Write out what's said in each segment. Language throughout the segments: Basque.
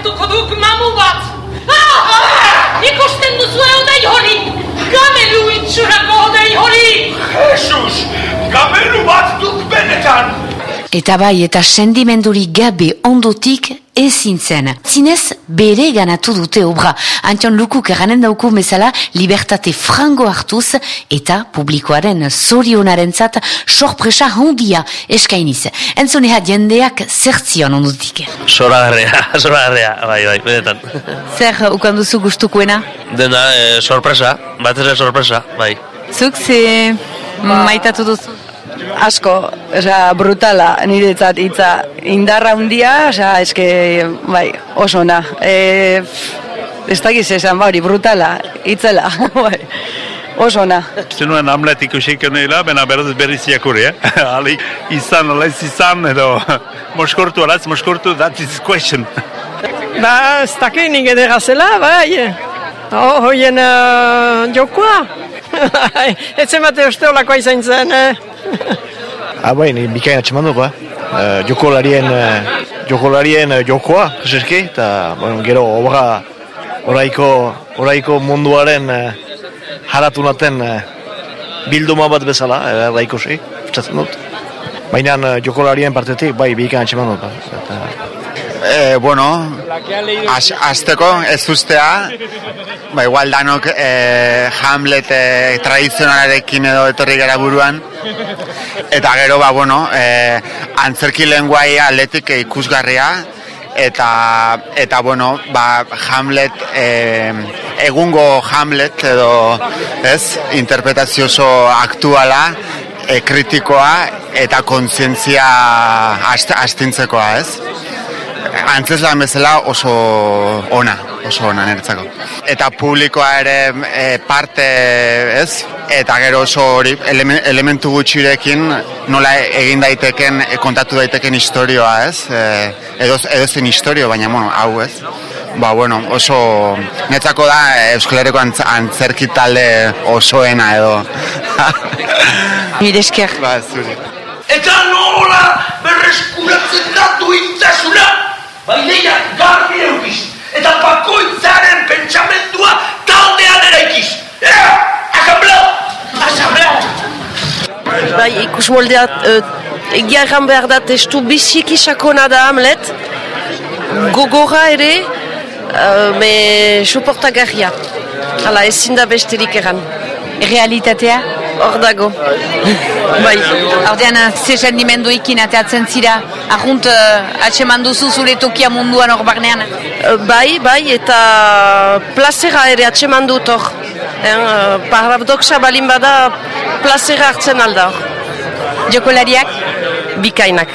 agertuko duk mamu bat! Ah! Ikusten duzu odei hori! Gamelu itxurako odei hori! Jesus! Gamelu bat duk benetan! Eta bai, eta sendimenduri gabe ondotik ezin zen. Zinez, bere ganatu dute obra. Antion lukuk eranen dauku mesala, libertate frango hartuz, eta publikoaren zorionaren zat, sorpresa handia eskainiz. Entzunea jendeak zertzion ondotik. Sora garrea, sora garrea, bai, bai, benetan. Zer, ukanduzu gustukuena? Dena, e, sorpresa, bat ere sorpresa, bai. Zuk, ze maitatu duzu? Asko, osea, brutala, niretzat hitza indarra handia, osea, eske, bai, oso na. E, ez dakiz esan, bari, brutala, hitzela, bai, oso na. Zenuen hamlet ikusik neila, bena berriz berriz jakuri, eh? Ali, izan, ala ez izan, edo, moskortu, ala ez moskortu, that is question. Ba, ez dakit nik edera zela, bai. Oh, hoien uh, jokoa. Ez zemate uste olakoa izan zen, eh? ah, bai, bikain atxeman dugu, eh? Uh, jokolarien, uh, jokolarien uh, jokoa, jeseski, eta bueno, gero obra oraiko, oraiko munduaren uh, naten uh, bilduma bat bezala, ikusi, ikusi, dut. Baina uh, jokolarien partetik, bai, bikain atxeman dugu. Eta, E, bueno, azteko ez ustea, ba, igual danok e, Hamlet e, tradizionalarekin edo etorri gara buruan, eta gero, ba, bueno, e, antzerki lenguai atletik ikusgarria, eta, eta bueno, ba, Hamlet, e, egungo Hamlet edo, ez, interpretazio oso aktuala, e, kritikoa, eta kontzientzia astintzekoa, ez? Antzeslan bezala oso ona, oso ona niretzako. Eta publikoa ere e, parte, ez? Eta gero oso hori elementu gutxirekin nola egin daiteken, e, kontatu daiteken historioa, ez? E, edo, edo zen historio, baina, bueno, hau, ez? Ba, bueno, oso netzako da Euskal Herriko antz, antzerki talde osoena edo. Mire esker. Ba, zuri. Eta nola berreskuratzen datu intzasuna! Baideia garbi eukiz, eta bakoitzaren pentsamendua taldean eraikiz. Ea, asamblea! Asamblea! Bai, ikus moldea, uh, egia egan behar da testu biziki sakona da Hamlet, gogora ere, uh, me suportagarria. Hala, ezin da besterik egan. Realitatea? Hor dago. bai. Ordean, ze sendimendu ikin ateatzen zira, ahunt uh, atseman duzu zure tokia munduan hor barnean? Uh, bai, bai, eta plazera ere atseman dut hor. Uh, paradoxa balin bada plazera hartzen alda hor. Jokolariak? Bikainak.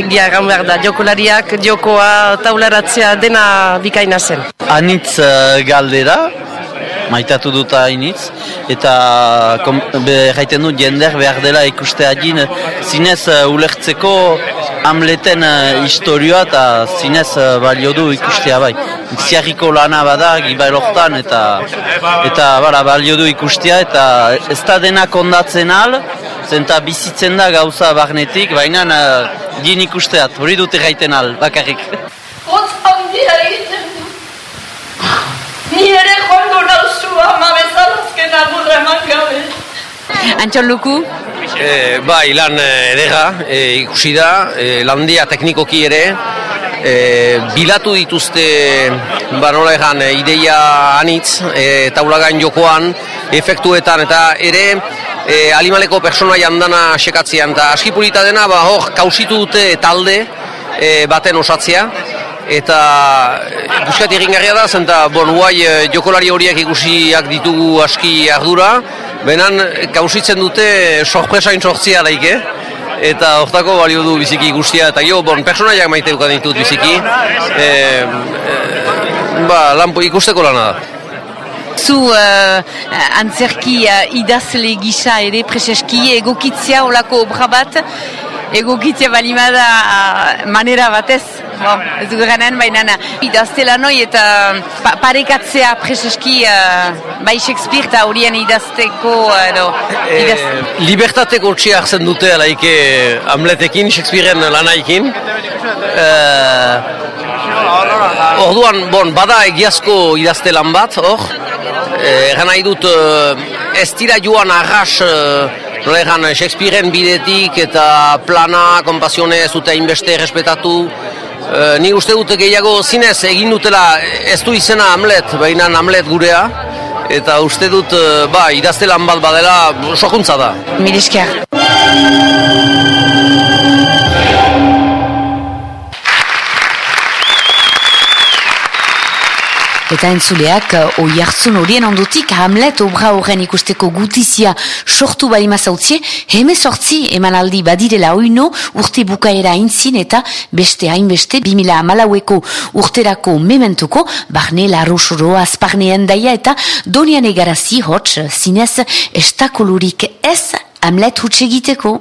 Egia egan behar da, jokolariak, jokoa, taularatzea dena bikaina zen. Anitz uh, galdera, maitatu dut hainitz, eta jaiten dut jender behar dela ikuste agin, zinez uh, ulertzeko amleten uh, historioa eta zinez uh, balio du ikustea bai. Ziarriko lana bada, gibailortan, eta eta bara, balio du ikustea, eta ez da dena kondatzen al, zenta bizitzen da gauza barnetik, baina uh, din ikusteat, hori dute gaiten al, bakarrik. Hotz handia eman gabe. Antxon Luku? E, bai, lan edera, e, ikusi da, e, landia teknikoki ere, e, bilatu dituzte barola egan ideia anitz, e, taulagain jokoan, efektuetan, eta ere, e, alimaleko persona jandana sekatzean, eta askipurita dena, ba, hor, kausitu dute talde e, baten osatzea, eta ikuskat egingarria da, zenta, bon, guai, jokolari horiek ikusiak ditugu aski ardura, benan kausitzen dute sorpresain sortzia daike, eta hortako balio du biziki ikustia, eta jo, bon, personaiak maite ditut biziki, e, e, ba, lan ikusteko lana da. Zu uh, antzerki uh, idazle gisa ere preseski egokitzea olako obra bat, egokitzea balimada uh, manera batez, bon, ez du garen baina idaztela noi eta pa parekatzea preseski uh, bai Shakespeare eta horien idazteko edo idaz... e, Libertateko txia hartzen dute alaike Hamletekin, Shakespearen lanaikin. E, Orduan, bon, bada egiazko idazte lan bat, hor. Eh, Egan nahi dut, eh, ez dira joan arras, eh, nola Shakespearen bidetik eta plana, kompasione ez dute hainbeste respetatu. Eh, ni uste dut gehiago zinez egin dutela ez du izena Hamlet, baina Hamlet gurea. Eta uste dut, eh, ba, idazte lan bat badela, sokuntza da. Miriskia. Eta entzuleak, oi hartzun horien ondotik Hamlet obra horren ikusteko gutizia sortu balima zautzie, heme sortzi emanaldi badirela oino urte bukaera intzin eta beste hainbeste 2000 amalaueko urterako mementuko, barne larusoro azparnean daia eta donian egarazi hots zinez estakolurik ez Hamlet hutsegiteko.